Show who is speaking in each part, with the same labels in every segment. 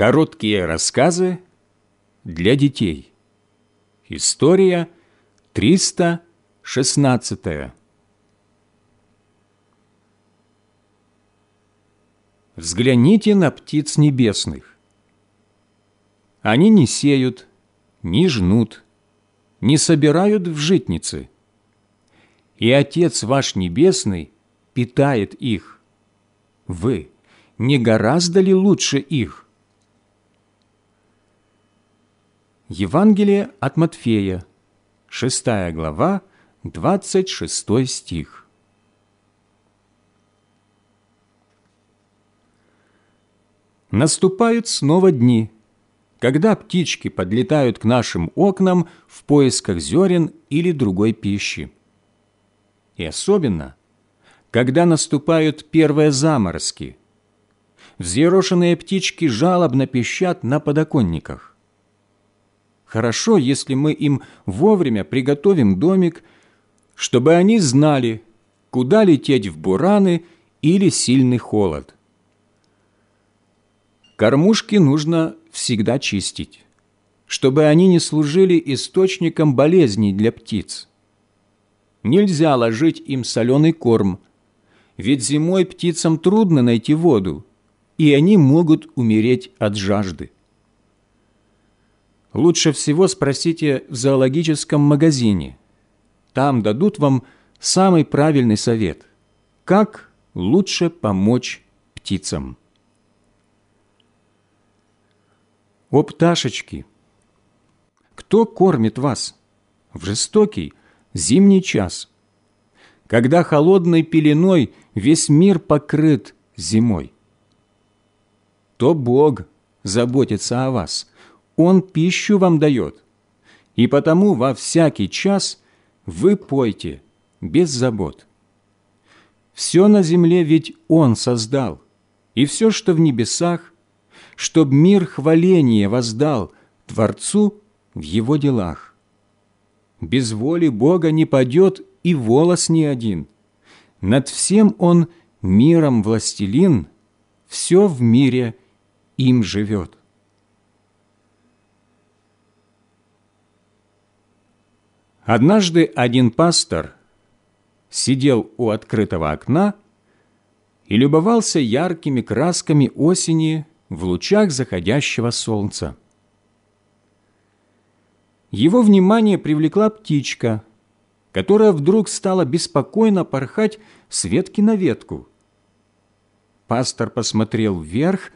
Speaker 1: Короткие рассказы для детей. История 316. Взгляните на птиц небесных. Они не сеют, не жнут, не собирают в житницы. И Отец ваш Небесный питает их. Вы не гораздо ли лучше их? Евангелие от Матфея, 6 глава, 26 стих. Наступают снова дни, когда птички подлетают к нашим окнам в поисках зерен или другой пищи. И особенно, когда наступают первые заморозки. Взъерошенные птички жалобно пищат на подоконниках. Хорошо, если мы им вовремя приготовим домик, чтобы они знали, куда лететь в бураны или сильный холод. Кормушки нужно всегда чистить, чтобы они не служили источником болезней для птиц. Нельзя ложить им соленый корм, ведь зимой птицам трудно найти воду, и они могут умереть от жажды лучше всего спросите в зоологическом магазине. Там дадут вам самый правильный совет, как лучше помочь птицам. О пташечки! Кто кормит вас в жестокий зимний час, когда холодной пеленой весь мир покрыт зимой? То Бог заботится о вас, он пищу вам дает, и потому во всякий час вы пойте без забот. Все на земле ведь Он создал, и все, что в небесах, чтоб мир хваление воздал Творцу в Его делах. Без воли Бога не падет и волос ни один. Над всем Он миром властелин, все в мире им живет. Однажды один пастор сидел у открытого окна и любовался яркими красками осени в лучах заходящего солнца. Его внимание привлекла птичка, которая вдруг стала беспокойно порхать с ветки на ветку. Пастор посмотрел вверх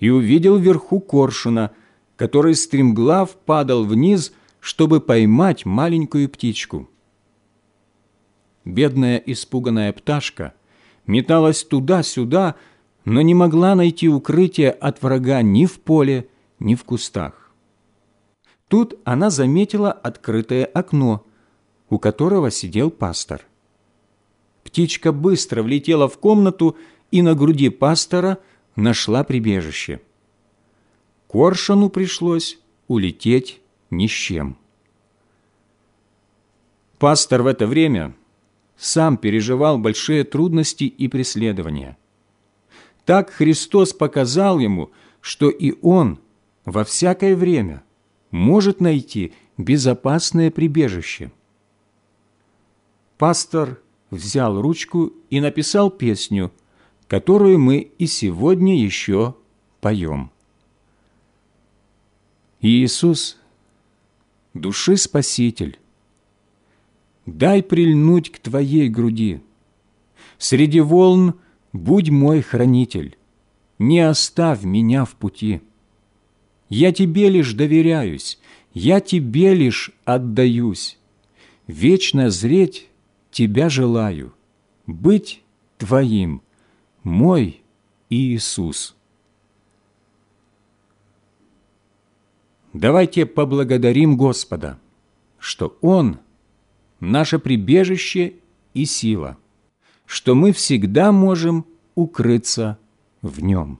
Speaker 1: и увидел вверху коршуна, который стремглав падал вниз – чтобы поймать маленькую птичку. Бедная испуганная пташка металась туда-сюда, но не могла найти укрытие от врага ни в поле, ни в кустах. Тут она заметила открытое окно, у которого сидел пастор. Птичка быстро влетела в комнату и на груди пастора нашла прибежище. Коршуну пришлось улететь ни с чем. Пастор в это время сам переживал большие трудности и преследования. Так Христос показал ему, что и он во всякое время может найти безопасное прибежище. Пастор взял ручку и написал песню, которую мы и сегодня еще поем. Иисус души Спаситель, дай прильнуть к Твоей груди. Среди волн будь мой хранитель, не оставь меня в пути. Я Тебе лишь доверяюсь, я Тебе лишь отдаюсь. Вечно зреть Тебя желаю, быть Твоим, мой Иисус. Давайте поблагодарим Господа, что Он – наше прибежище и сила, что мы всегда можем укрыться в Нем.